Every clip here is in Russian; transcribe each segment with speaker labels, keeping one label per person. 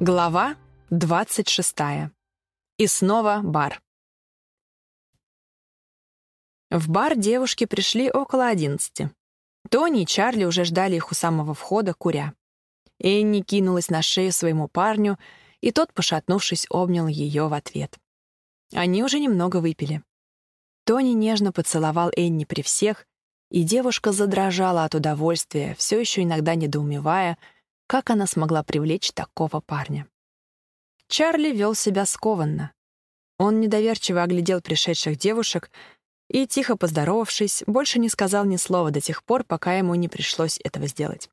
Speaker 1: Глава 26. И снова бар. В бар девушки пришли около одиннадцати. Тони и Чарли уже ждали их у самого входа, куря. Энни кинулась на шею своему парню, и тот, пошатнувшись, обнял ее в ответ. Они уже немного выпили. Тони нежно поцеловал Энни при всех, и девушка задрожала от удовольствия, все еще иногда недоумевая — как она смогла привлечь такого парня? Чарли вел себя скованно. Он недоверчиво оглядел пришедших девушек и, тихо поздоровавшись, больше не сказал ни слова до тех пор, пока ему не пришлось этого сделать.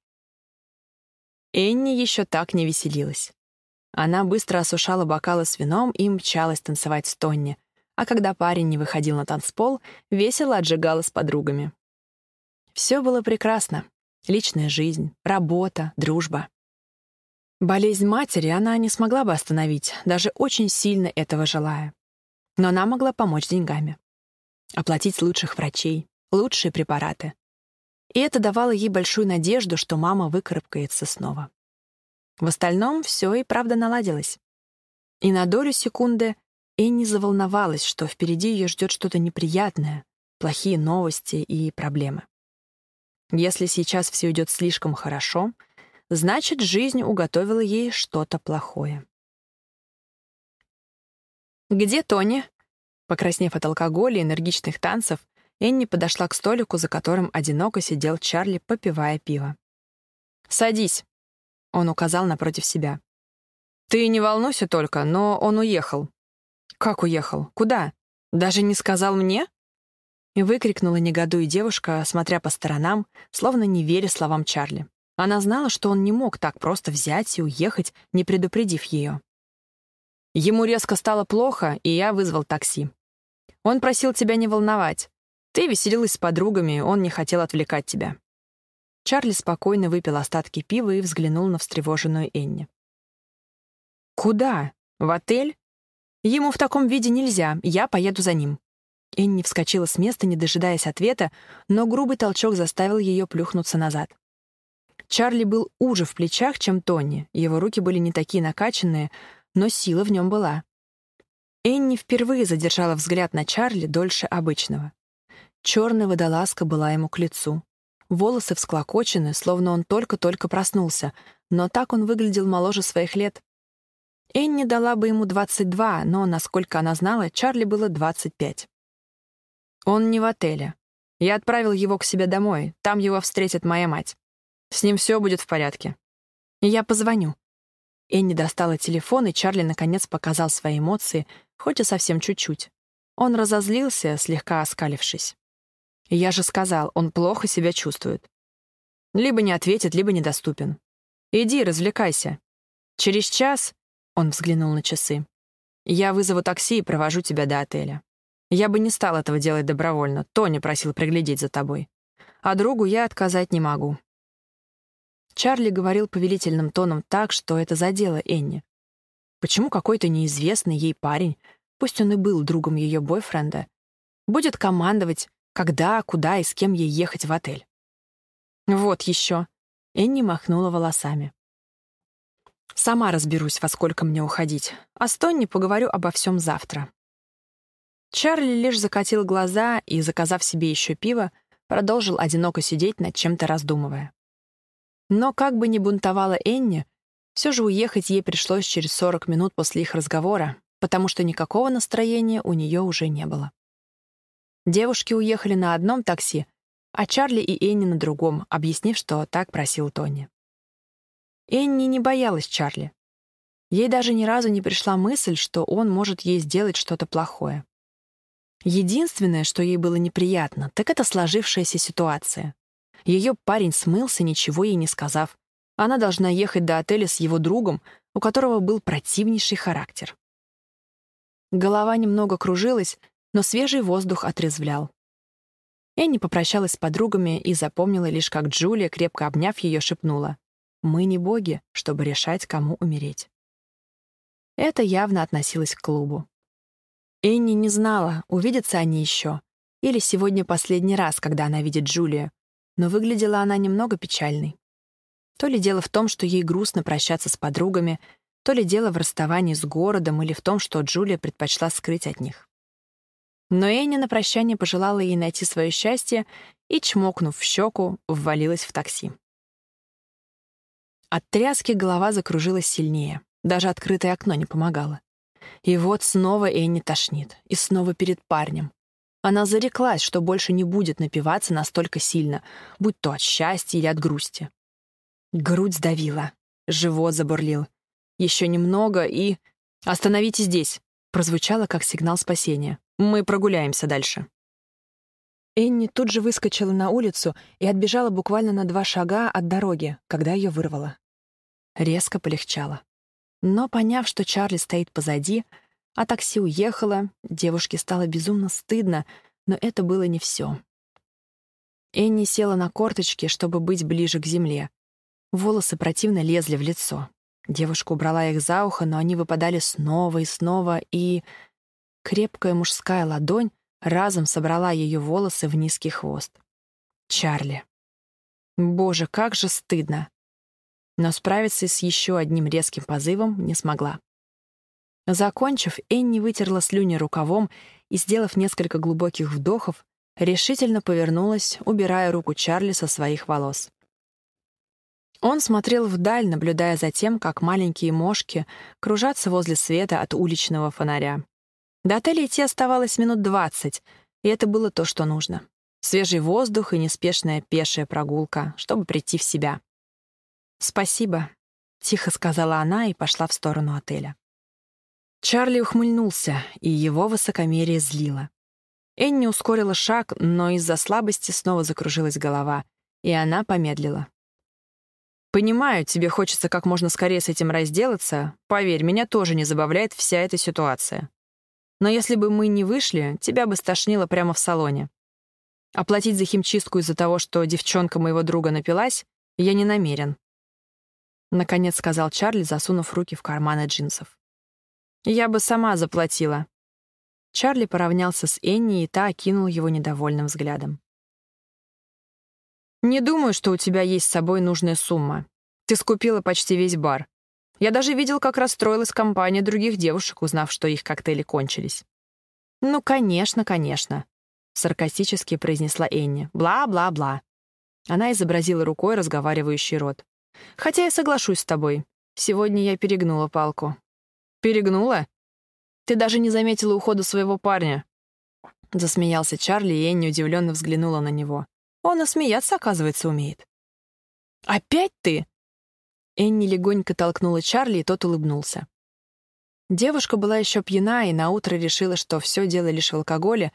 Speaker 1: Энни еще так не веселилась. Она быстро осушала бокалы с вином и мчалась танцевать с Тонни, а когда парень не выходил на танцпол, весело отжигала с подругами. Все было прекрасно. Личная жизнь, работа, дружба. Болезнь матери она не смогла бы остановить, даже очень сильно этого желая. Но она могла помочь деньгами. Оплатить лучших врачей, лучшие препараты. И это давало ей большую надежду, что мама выкарабкается снова. В остальном все и правда наладилось. И на долю секунды Энни заволновалась, что впереди ее ждет что-то неприятное, плохие новости и проблемы. Если сейчас все идет слишком хорошо, значит, жизнь уготовила ей что-то плохое. «Где Тони?» Покраснев от алкоголя и энергичных танцев, Энни подошла к столику, за которым одиноко сидел Чарли, попивая пиво. «Садись», — он указал напротив себя. «Ты не волнуйся только, но он уехал». «Как уехал? Куда? Даже не сказал мне?» — выкрикнула негодуя девушка, смотря по сторонам, словно не веря словам Чарли. Она знала, что он не мог так просто взять и уехать, не предупредив ее. Ему резко стало плохо, и я вызвал такси. Он просил тебя не волновать. Ты веселилась с подругами, он не хотел отвлекать тебя. Чарли спокойно выпил остатки пива и взглянул на встревоженную Энни. «Куда? В отель? Ему в таком виде нельзя, я поеду за ним». Энни вскочила с места, не дожидаясь ответа, но грубый толчок заставил ее плюхнуться назад. Чарли был уже в плечах, чем Тони, его руки были не такие накачанные, но сила в нем была. Энни впервые задержала взгляд на Чарли дольше обычного. Черная водолазка была ему к лицу. Волосы всклокочены, словно он только-только проснулся, но так он выглядел моложе своих лет. Энни дала бы ему 22, но, насколько она знала, Чарли было 25. Он не в отеле. Я отправил его к себе домой. Там его встретит моя мать. С ним все будет в порядке. Я позвоню. Энни достала телефон, и Чарли наконец показал свои эмоции, хоть и совсем чуть-чуть. Он разозлился, слегка оскалившись. Я же сказал, он плохо себя чувствует. Либо не ответит, либо недоступен. Иди, развлекайся. Через час, он взглянул на часы, я вызову такси и провожу тебя до отеля. Я бы не стал этого делать добровольно. Тони просил приглядеть за тобой. А другу я отказать не могу. Чарли говорил повелительным тоном так, что это задело Энни. Почему какой-то неизвестный ей парень, пусть он и был другом ее бойфренда, будет командовать, когда, куда и с кем ей ехать в отель? Вот еще. Энни махнула волосами. Сама разберусь, во сколько мне уходить. А с Тонни поговорю обо всем завтра. Чарли лишь закатил глаза и, заказав себе еще пиво, продолжил одиноко сидеть над чем-то раздумывая. Но как бы ни бунтовала Энни, все же уехать ей пришлось через 40 минут после их разговора, потому что никакого настроения у нее уже не было. Девушки уехали на одном такси, а Чарли и Энни на другом, объяснив, что так просил Тони. Энни не боялась Чарли. Ей даже ни разу не пришла мысль, что он может ей сделать что-то плохое. Единственное, что ей было неприятно, так это сложившаяся ситуация. Ее парень смылся, ничего ей не сказав. Она должна ехать до отеля с его другом, у которого был противнейший характер. Голова немного кружилась, но свежий воздух отрезвлял. Энни попрощалась с подругами и запомнила лишь, как Джулия, крепко обняв ее, шепнула «Мы не боги, чтобы решать, кому умереть». Это явно относилось к клубу. Энни не знала, увидятся они еще, или сегодня последний раз, когда она видит Джулию, но выглядела она немного печальной. То ли дело в том, что ей грустно прощаться с подругами, То ли дело в расставании с городом или в том, что Джулия предпочла скрыть от них. Но Энни на прощание пожелала ей найти свое счастье и, чмокнув в щеку, ввалилась в такси. От тряски голова закружилась сильнее. Даже открытое окно не помогало. И вот снова Энни тошнит. И снова перед парнем. Она зареклась, что больше не будет напиваться настолько сильно, будь то от счастья или от грусти. Грудь сдавила. Живот забурлил. Еще немного и... «Остановите здесь!» прозвучало как сигнал спасения. «Мы прогуляемся дальше». Энни тут же выскочила на улицу и отбежала буквально на два шага от дороги, когда ее вырвало. Резко полегчало. Но, поняв, что Чарли стоит позади, а такси уехало, девушке стало безумно стыдно, но это было не все. Энни села на корточки, чтобы быть ближе к земле. Волосы противно лезли в лицо. Девушка убрала их за ухо, но они выпадали снова и снова, и... Крепкая мужская ладонь разом собрала ее волосы в низкий хвост. Чарли. Боже, как же стыдно но справиться с еще одним резким позывом не смогла. Закончив, Энни вытерла слюни рукавом и, сделав несколько глубоких вдохов, решительно повернулась, убирая руку Чарли со своих волос. Он смотрел вдаль, наблюдая за тем, как маленькие мошки кружатся возле света от уличного фонаря. До отеля идти оставалось минут двадцать, и это было то, что нужно. Свежий воздух и неспешная пешая прогулка, чтобы прийти в себя. «Спасибо», — тихо сказала она и пошла в сторону отеля. Чарли ухмыльнулся, и его высокомерие злило. Энни ускорила шаг, но из-за слабости снова закружилась голова, и она помедлила. «Понимаю, тебе хочется как можно скорее с этим разделаться. Поверь, меня тоже не забавляет вся эта ситуация. Но если бы мы не вышли, тебя бы стошнило прямо в салоне. Оплатить за химчистку из-за того, что девчонка моего друга напилась, я не намерен. Наконец сказал Чарли, засунув руки в карманы джинсов. «Я бы сама заплатила». Чарли поравнялся с Энни, и та окинул его недовольным взглядом. «Не думаю, что у тебя есть с собой нужная сумма. Ты скупила почти весь бар. Я даже видел, как расстроилась компания других девушек, узнав, что их коктейли кончились». «Ну, конечно, конечно», — саркастически произнесла Энни. «Бла-бла-бла». Она изобразила рукой разговаривающий рот. Хотя я соглашусь с тобой. Сегодня я перегнула палку. Перегнула? Ты даже не заметила ухода своего парня. Засмеялся Чарли, и Энни удивленно взглянула на него. Он и смеяться, оказывается, умеет. «Опять ты?» Энни легонько толкнула Чарли, и тот улыбнулся. Девушка была еще пьяна и наутро решила, что все дело лишь в алкоголе,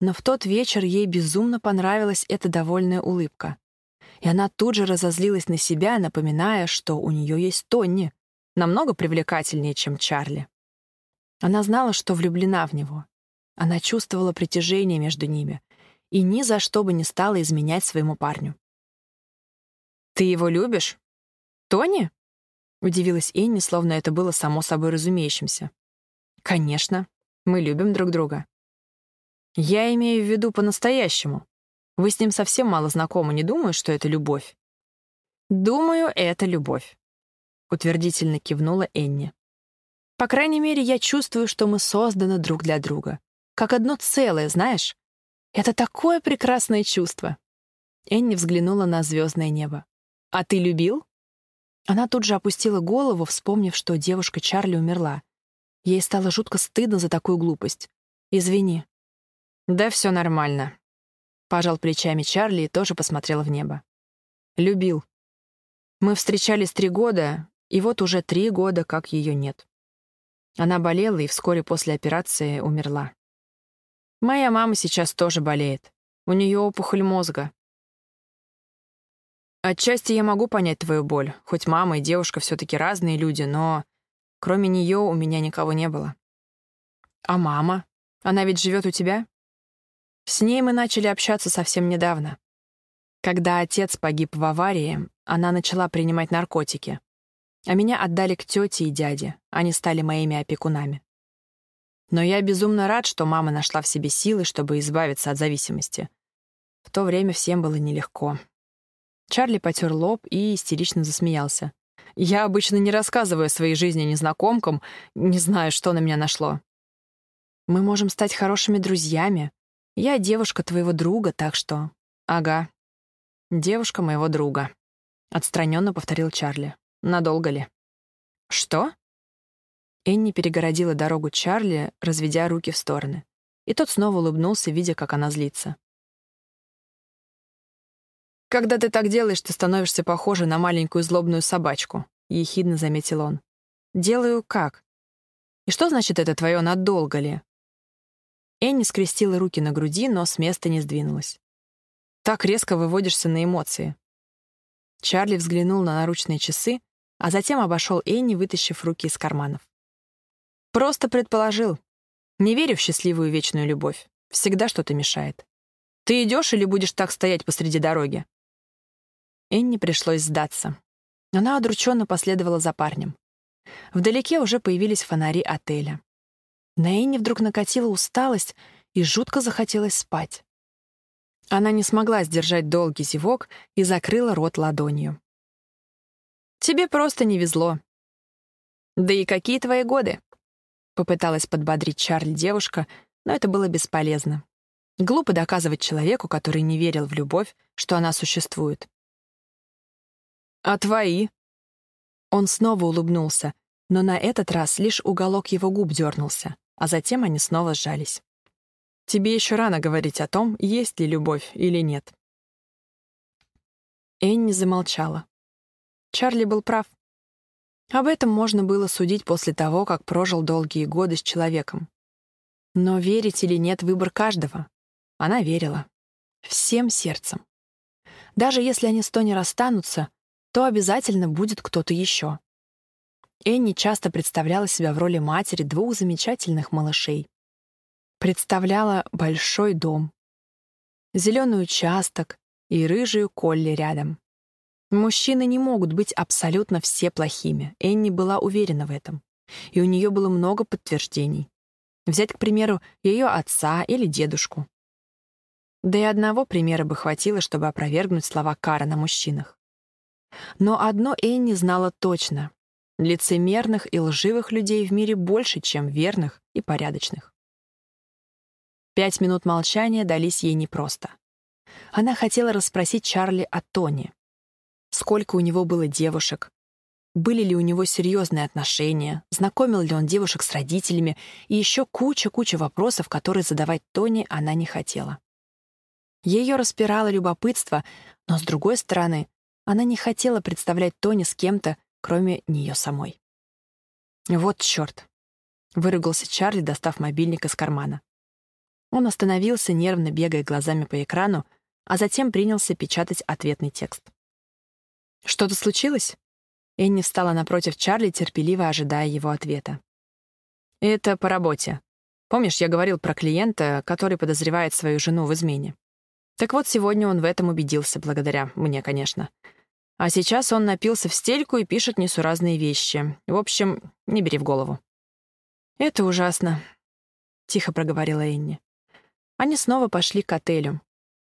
Speaker 1: но в тот вечер ей безумно понравилась эта довольная улыбка и она тут же разозлилась на себя, напоминая, что у нее есть Тонни, намного привлекательнее, чем Чарли. Она знала, что влюблена в него. Она чувствовала притяжение между ними и ни за что бы не стала изменять своему парню. «Ты его любишь? Тони?» — удивилась Энни, словно это было само собой разумеющимся. «Конечно, мы любим друг друга». «Я имею в виду по-настоящему», вы с ним совсем мало знакомы, не думаю, что это любовь?» «Думаю, это любовь», — утвердительно кивнула Энни. «По крайней мере, я чувствую, что мы созданы друг для друга. Как одно целое, знаешь? Это такое прекрасное чувство». Энни взглянула на звездное небо. «А ты любил?» Она тут же опустила голову, вспомнив, что девушка Чарли умерла. Ей стало жутко стыдно за такую глупость. «Извини». «Да все нормально», Пожал плечами Чарли и тоже посмотрел в небо. Любил. Мы встречались три года, и вот уже три года, как ее нет. Она болела и вскоре после операции умерла. Моя мама сейчас тоже болеет. У нее опухоль мозга. Отчасти я могу понять твою боль, хоть мама и девушка все-таки разные люди, но кроме нее у меня никого не было. А мама? Она ведь живет у тебя? С ней мы начали общаться совсем недавно. Когда отец погиб в аварии, она начала принимать наркотики. А меня отдали к тете и дяде, они стали моими опекунами. Но я безумно рад, что мама нашла в себе силы, чтобы избавиться от зависимости. В то время всем было нелегко. Чарли потер лоб и истерично засмеялся. Я обычно не рассказываю о своей жизни незнакомкам, не знаю, что на меня нашло. Мы можем стать хорошими друзьями. Я девушка твоего друга, так что... Ага. Девушка моего друга. Отстраненно повторил Чарли. Надолго ли? Что? Энни перегородила дорогу Чарли, разведя руки в стороны. И тот снова улыбнулся, видя, как она злится. «Когда ты так делаешь, ты становишься похожа на маленькую злобную собачку», — ехидно заметил он. «Делаю как? И что значит это твое надолго ли?» Энни скрестила руки на груди, но с места не сдвинулась. «Так резко выводишься на эмоции». Чарли взглянул на наручные часы, а затем обошел Энни, вытащив руки из карманов. «Просто предположил. Не верю в счастливую вечную любовь. Всегда что-то мешает. Ты идешь или будешь так стоять посреди дороги?» Энни пришлось сдаться. Она удрученно последовала за парнем. Вдалеке уже появились фонари отеля. На Энни вдруг накатила усталость и жутко захотелось спать. Она не смогла сдержать долгий зевок и закрыла рот ладонью. «Тебе просто не везло». «Да и какие твои годы?» Попыталась подбодрить Чарль девушка, но это было бесполезно. Глупо доказывать человеку, который не верил в любовь, что она существует. «А твои?» Он снова улыбнулся, но на этот раз лишь уголок его губ дернулся, а затем они снова сжались. «Тебе еще рано говорить о том, есть ли любовь или нет». Энни замолчала. Чарли был прав. Об этом можно было судить после того, как прожил долгие годы с человеком. Но верить или нет — выбор каждого. Она верила. Всем сердцем. Даже если они с Тони расстанутся, то обязательно будет кто-то еще. Энни часто представляла себя в роли матери двух замечательных малышей. Представляла большой дом, зеленый участок и рыжую Колли рядом. Мужчины не могут быть абсолютно все плохими. Энни была уверена в этом. И у нее было много подтверждений. Взять, к примеру, ее отца или дедушку. Да и одного примера бы хватило, чтобы опровергнуть слова Кара на мужчинах. Но одно Энни знала точно. Лицемерных и лживых людей в мире больше, чем верных и порядочных. Пять минут молчания дались ей непросто. Она хотела расспросить Чарли о Тони. Сколько у него было девушек? Были ли у него серьезные отношения? Знакомил ли он девушек с родителями? И еще куча-куча вопросов, которые задавать Тони она не хотела. Ее распирало любопытство, но, с другой стороны, она не хотела представлять Тони с кем-то, кроме нее самой. «Вот черт!» — выругался Чарли, достав мобильник из кармана. Он остановился, нервно бегая глазами по экрану, а затем принялся печатать ответный текст. «Что-то случилось?» Энни встала напротив Чарли, терпеливо ожидая его ответа. «Это по работе. Помнишь, я говорил про клиента, который подозревает свою жену в измене? Так вот, сегодня он в этом убедился, благодаря мне, конечно. А сейчас он напился в стельку и пишет несуразные вещи. В общем, не бери в голову. «Это ужасно», — тихо проговорила Энни. Они снова пошли к отелю.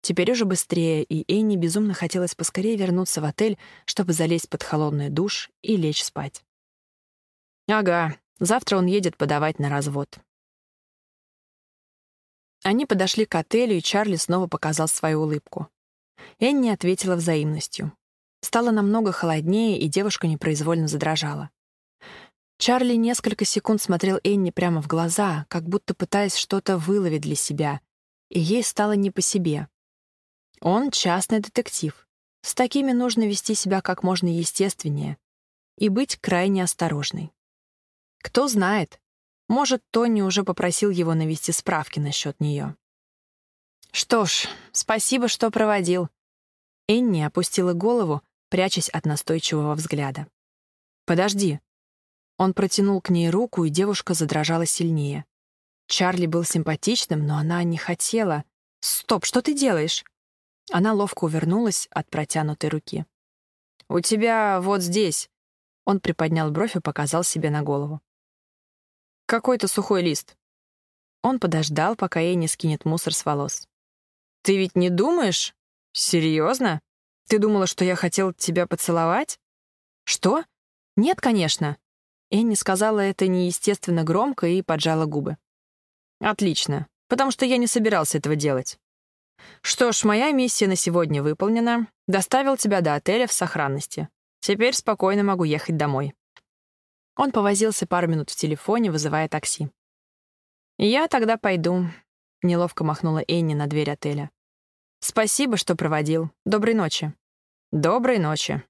Speaker 1: Теперь уже быстрее, и Энни безумно хотелось поскорее вернуться в отель, чтобы залезть под холодный душ и лечь спать. «Ага, завтра он едет подавать на развод», они подошли к отелю, и Чарли снова показал свою улыбку. Энни ответила взаимностью. Стало намного холоднее, и девушка непроизвольно задрожала. Чарли несколько секунд смотрел Энни прямо в глаза, как будто пытаясь что-то выловить для себя, и ей стало не по себе. Он частный детектив. С такими нужно вести себя как можно естественнее и быть крайне осторожной. Кто знает, может, Тони уже попросил его навести справки насчет нее. «Что ж, спасибо, что проводил». Энни опустила голову, прячась от настойчивого взгляда. «Подожди». Он протянул к ней руку, и девушка задрожала сильнее. Чарли был симпатичным, но она не хотела. «Стоп, что ты делаешь?» Она ловко увернулась от протянутой руки. «У тебя вот здесь». Он приподнял бровь и показал себе на голову. Какой-то сухой лист. Он подождал, пока ей не скинет мусор с волос. «Ты ведь не думаешь? Серьезно? Ты думала, что я хотел тебя поцеловать?» «Что? «Нет, конечно». Энни сказала это неестественно громко и поджала губы. «Отлично, потому что я не собирался этого делать. Что ж, моя миссия на сегодня выполнена. Доставил тебя до отеля в сохранности. Теперь спокойно могу ехать домой». Он повозился пару минут в телефоне, вызывая такси. «Я тогда пойду», — неловко махнула Энни на дверь отеля. «Спасибо, что проводил. Доброй ночи». «Доброй ночи»,